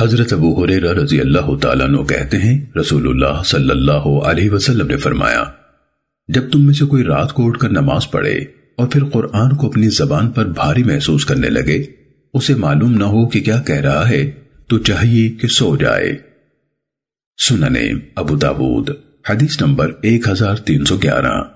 حضرت ابو حریرہ رضی اللہ تعالیٰ عنہ کہتے ہیں، رسول اللہ صلی اللہ علیہ وسلم نے فرمایا، جب تم میں سے کوئی رات کو اٹھ کر نماز پڑھے اور پھر قرآن کو اپنی زبان پر بھاری محسوس کرنے لگے، اسے معلوم نہ ہو کہ کیا کہہ رہا ہے، تو چاہیے کہ سو جائے۔ سننے ابو داود، حدیث نمبر ایک ہزار تین سو گیارہ۔